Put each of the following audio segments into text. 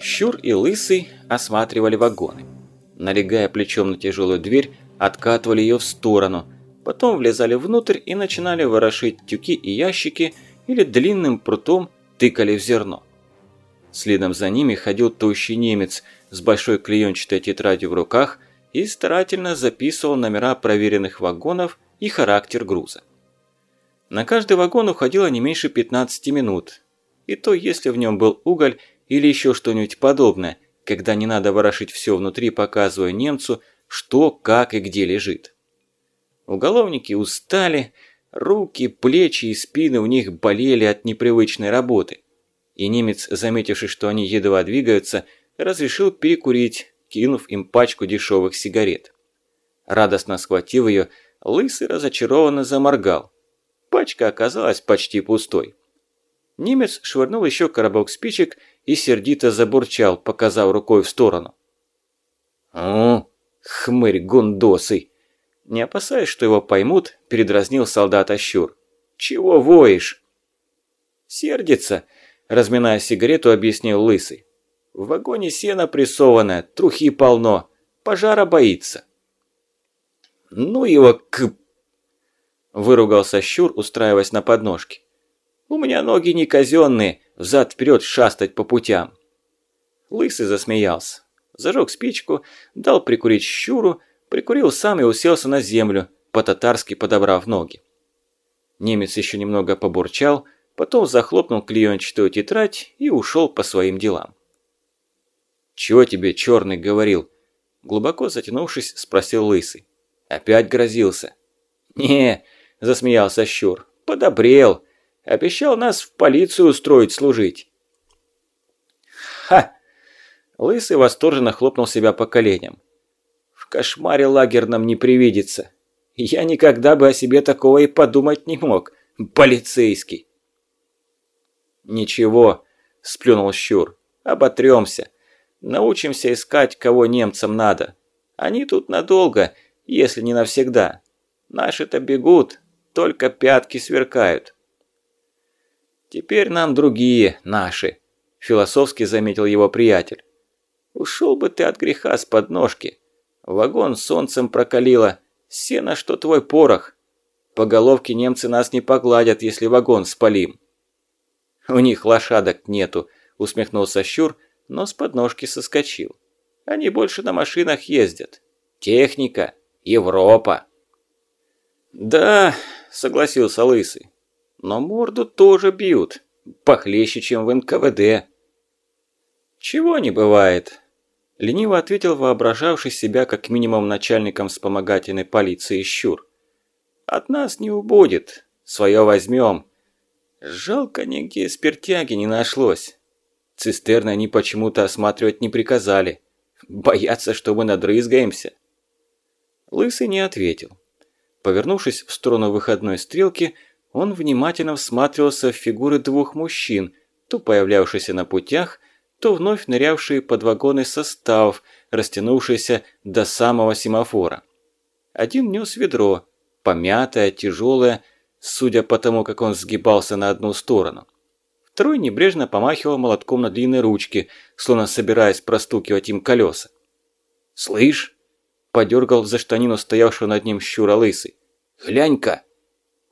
Щур и Лысый осматривали вагоны. Налегая плечом на тяжелую дверь, откатывали ее в сторону, потом влезали внутрь и начинали ворошить тюки и ящики или длинным прутом тыкали в зерно. Следом за ними ходил тощий немец с большой клеенчатой тетрадью в руках и старательно записывал номера проверенных вагонов и характер груза. На каждый вагон уходило не меньше 15 минут, и то если в нем был уголь или еще что-нибудь подобное, когда не надо ворошить все внутри, показывая немцу, что, как и где лежит. Уголовники устали, руки, плечи и спины у них болели от непривычной работы. И немец, заметивший, что они едва двигаются, разрешил перекурить, кинув им пачку дешевых сигарет. Радостно схватив ее, Лысый разочарованно заморгал. Пачка оказалась почти пустой. Немец швырнул еще коробок спичек и сердито забурчал, показав рукой в сторону. «О, хмырь гундосый!» Не опасаясь, что его поймут, передразнил солдат Ащур. «Чего воешь?» «Сердится», – разминая сигарету, объяснил Лысый. «В вагоне сено прессованное, трухи полно, пожара боится». «Ну его к...» – выругался Щур, устраиваясь на подножке. «У меня ноги не казенные, взад-вперед шастать по путям». Лысый засмеялся, зажег спичку, дал прикурить щуру, прикурил сам и уселся на землю, по-татарски подобрав ноги. Немец еще немного побурчал, потом захлопнул клеенчатую тетрадь и ушел по своим делам. «Чего тебе черный говорил?» Глубоко затянувшись, спросил Лысый. «Опять грозился?» «Не», – засмеялся Щур, – «подобрел. Обещал нас в полицию устроить служить». «Ха!» Лысый восторженно хлопнул себя по коленям. «В кошмаре лагерном не привидится. Я никогда бы о себе такого и подумать не мог. Полицейский!» «Ничего», – сплюнул Щур, – «оботрёмся. Научимся искать, кого немцам надо. Они тут надолго, если не навсегда. Наши-то бегут, только пятки сверкают». «Теперь нам другие, наши», – философски заметил его приятель. «Ушел бы ты от греха с подножки. Вагон солнцем прокалило, сено, что твой порох. По головке немцы нас не погладят, если вагон спалим». «У них лошадок нету», – усмехнулся Щур, но с подножки соскочил. «Они больше на машинах ездят. Техника, Европа». «Да», – согласился Лысый. Но морду тоже бьют. Похлеще, чем в НКВД. Чего не бывает. Лениво ответил воображавший себя как минимум начальником вспомогательной полиции Щур. От нас не убудет. Свое возьмем. Жалко, нигде спиртяги не нашлось. Цистерны они почему-то осматривать не приказали. Боятся, что мы надрызгаемся. Лысый не ответил. Повернувшись в сторону выходной стрелки, он внимательно всматривался в фигуры двух мужчин, то появлявшиеся на путях, то вновь нырявшие под вагоны составов, растянувшиеся до самого семафора. Один нес ведро, помятое, тяжелое, судя по тому, как он сгибался на одну сторону. Второй небрежно помахивал молотком на длинной ручке, словно собираясь простукивать им колеса. «Слышь!» – подергал за штанину стоявшего над ним щура лысый. «Глянь-ка!»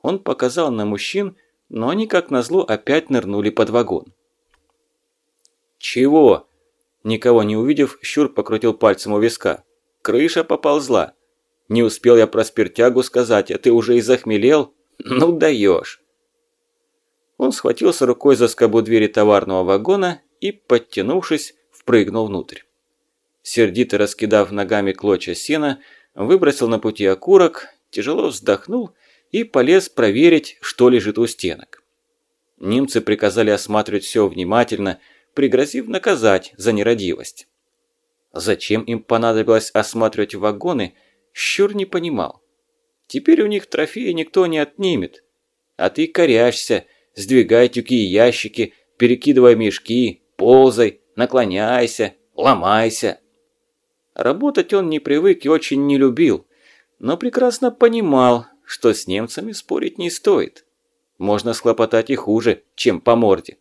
Он показал на мужчин, но они, как назло, опять нырнули под вагон. «Чего?» Никого не увидев, Щур покрутил пальцем у виска. «Крыша поползла. Не успел я про спиртягу сказать, а ты уже и захмелел? Ну даешь!» Он схватился рукой за скобу двери товарного вагона и, подтянувшись, впрыгнул внутрь. Сердито раскидав ногами клочья сена, выбросил на пути окурок, тяжело вздохнул и полез проверить, что лежит у стенок. Немцы приказали осматривать все внимательно, пригрозив наказать за нерадивость. Зачем им понадобилось осматривать вагоны, Щур не понимал. Теперь у них трофеи никто не отнимет. А ты корячься, сдвигай тюки и ящики, перекидывай мешки, ползай, наклоняйся, ломайся. Работать он не привык и очень не любил, но прекрасно понимал, что с немцами спорить не стоит. Можно схлопотать и хуже, чем по морде.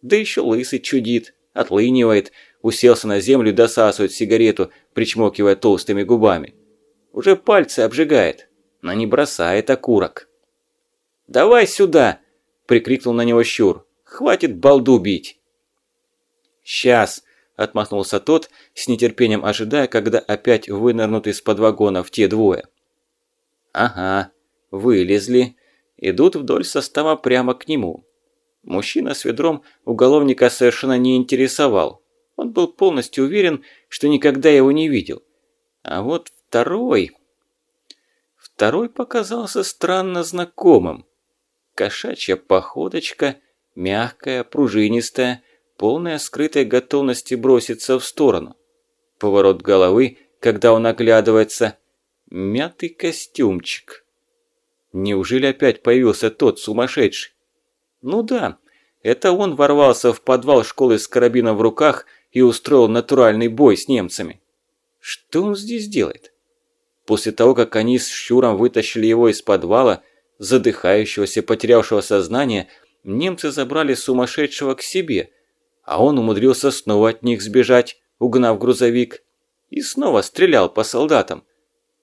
Да еще лысый чудит, отлынивает, уселся на землю досасывает сигарету, причмокивая толстыми губами. Уже пальцы обжигает, но не бросает окурок. «Давай сюда!» – прикрикнул на него Щур. «Хватит балду бить!» «Сейчас!» – отмахнулся тот, с нетерпением ожидая, когда опять вынырнут из-под вагонов те двое. «Ага, вылезли, идут вдоль состава прямо к нему». Мужчина с ведром уголовника совершенно не интересовал. Он был полностью уверен, что никогда его не видел. А вот второй... Второй показался странно знакомым. Кошачья походочка, мягкая, пружинистая, полная скрытой готовности броситься в сторону. Поворот головы, когда он оглядывается. Мятый костюмчик. Неужели опять появился тот сумасшедший? Ну да, это он ворвался в подвал школы с карабином в руках и устроил натуральный бой с немцами. Что он здесь делает? После того, как они с Щуром вытащили его из подвала, задыхающегося, потерявшего сознание, немцы забрали сумасшедшего к себе, а он умудрился снова от них сбежать, угнав грузовик, и снова стрелял по солдатам.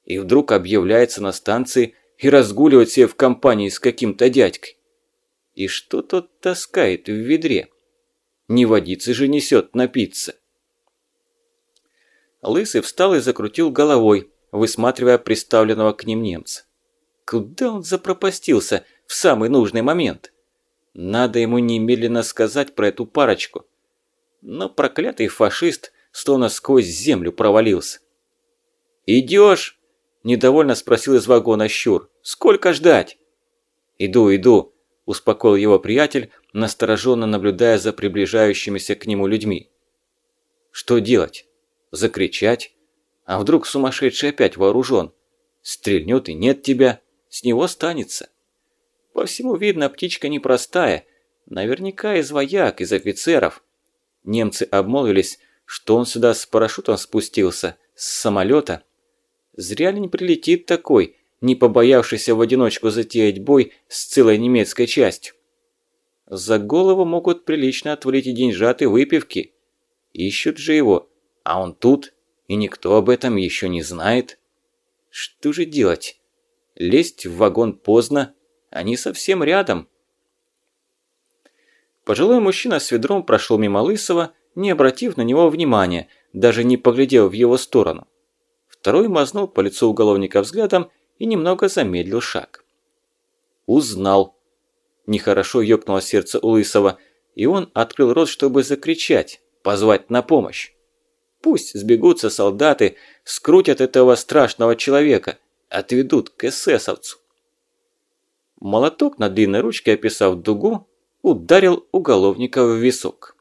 И вдруг объявляется на станции и разгуливает себе в компании с каким-то дядькой. И что тот таскает в ведре? Не водицы же несет напиться. Лысый встал и закрутил головой, высматривая приставленного к ним немца. Куда он запропастился в самый нужный момент? Надо ему немедленно сказать про эту парочку. Но проклятый фашист словно сквозь землю провалился. «Идёшь?» – недовольно спросил из вагона Щур. «Сколько ждать?» «Иду, иду», – успокоил его приятель, настороженно наблюдая за приближающимися к нему людьми. «Что делать? Закричать? А вдруг сумасшедший опять вооружен? Стрельнет и нет тебя?» с него станется. По всему видно, птичка непростая, наверняка из вояк, из офицеров. Немцы обмолвились, что он сюда с парашютом спустился, с самолета. Зря ли не прилетит такой, не побоявшийся в одиночку затеять бой с целой немецкой частью. За голову могут прилично отвалить и деньжат, и выпивки. Ищут же его, а он тут, и никто об этом еще не знает. Что же делать? Лезть в вагон поздно, они совсем рядом. Пожилой мужчина с ведром прошел мимо Лысого, не обратив на него внимания, даже не поглядев в его сторону. Второй мазнул по лицу уголовника взглядом и немного замедлил шаг. «Узнал!» Нехорошо ёкнуло сердце у Лысого, и он открыл рот, чтобы закричать, позвать на помощь. Пусть сбегутся солдаты, скрутят этого страшного человека – отведут к эсэсовцу. Молоток на длинной ручке, описав дугу, ударил уголовника в висок.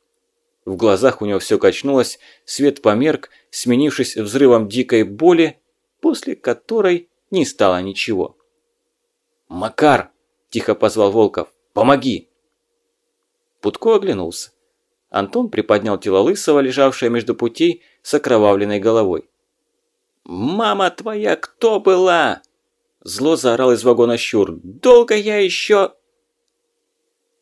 В глазах у него все качнулось, свет померк, сменившись взрывом дикой боли, после которой не стало ничего. «Макар!» – тихо позвал Волков. «Помоги!» Путко оглянулся. Антон приподнял тело Лысого, лежавшее между путей, с окровавленной головой. «Мама твоя кто была?» Зло заорал из вагона Щур. «Долго я еще...»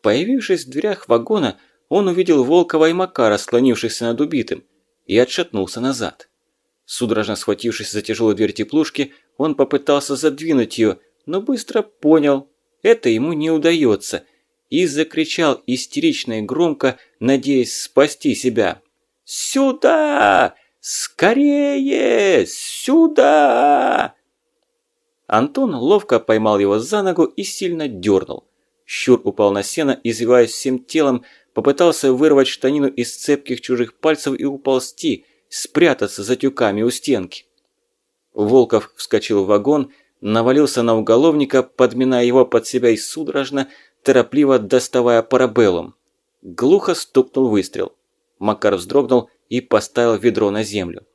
Появившись в дверях вагона, он увидел Волкова и Макара, склонившихся над убитым, и отшатнулся назад. Судорожно схватившись за тяжелую дверь теплушки, он попытался задвинуть ее, но быстро понял, это ему не удается, и закричал истерично и громко, надеясь спасти себя. «Сюда! «Скорее! Сюда!» Антон ловко поймал его за ногу и сильно дернул. Щур упал на сено, извиваясь всем телом, попытался вырвать штанину из цепких чужих пальцев и уползти, спрятаться за тюками у стенки. Волков вскочил в вагон, навалился на уголовника, подминая его под себя и судорожно, торопливо доставая парабеллум. Глухо стукнул выстрел. Макар вздрогнул и поставил ведро на землю.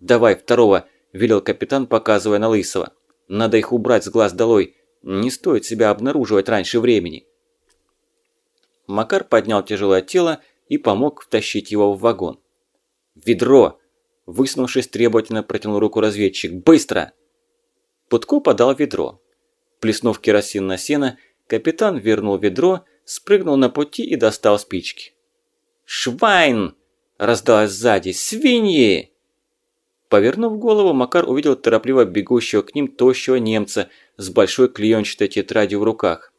«Давай второго», – велел капитан, показывая на Лысого. «Надо их убрать с глаз долой. Не стоит себя обнаруживать раньше времени». Макар поднял тяжелое тело и помог втащить его в вагон. «Ведро!» – высунувшись требовательно протянул руку разведчик. «Быстро!» Путко подал ведро. Плеснув керосин на сено, Капитан вернул ведро, спрыгнул на пути и достал спички. «Швайн!» – раздалось сзади. «Свиньи!» Повернув голову, Макар увидел торопливо бегущего к ним тощего немца с большой клеенчатой тетрадью в руках.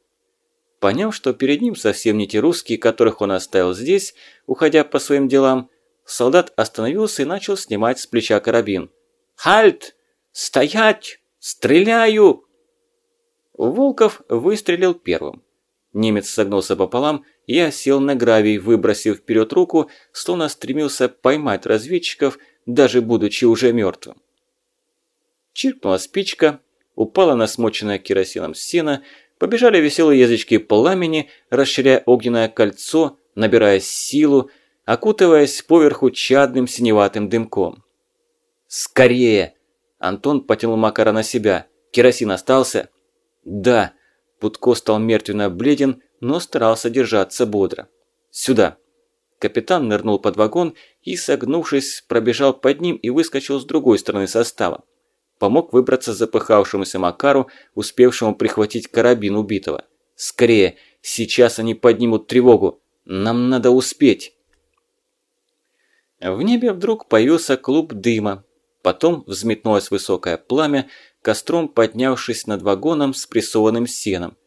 Поняв, что перед ним совсем не те русские, которых он оставил здесь, уходя по своим делам, солдат остановился и начал снимать с плеча карабин. «Хальт! Стоять! Стреляю!» Волков выстрелил первым. Немец согнулся пополам и осел на гравий, выбросив вперед руку, словно стремился поймать разведчиков, даже будучи уже мертвым. Чиркнула спичка, упала на смоченное керосином сено, Побежали веселые язычки пламени, расширяя огненное кольцо, набирая силу, окутываясь поверху чадным синеватым дымком. «Скорее!» Антон потянул Макара на себя. «Керосин остался?» «Да». Путко стал мертвенно бледен, но старался держаться бодро. «Сюда!» Капитан нырнул под вагон и, согнувшись, пробежал под ним и выскочил с другой стороны состава помог выбраться запыхавшемуся Макару, успевшему прихватить карабин убитого. «Скорее! Сейчас они поднимут тревогу! Нам надо успеть!» В небе вдруг появился клуб дыма. Потом взметнулось высокое пламя, костром поднявшись над вагоном с прессованным сеном.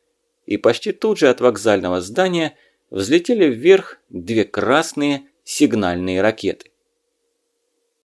И почти тут же от вокзального здания взлетели вверх две красные сигнальные ракеты.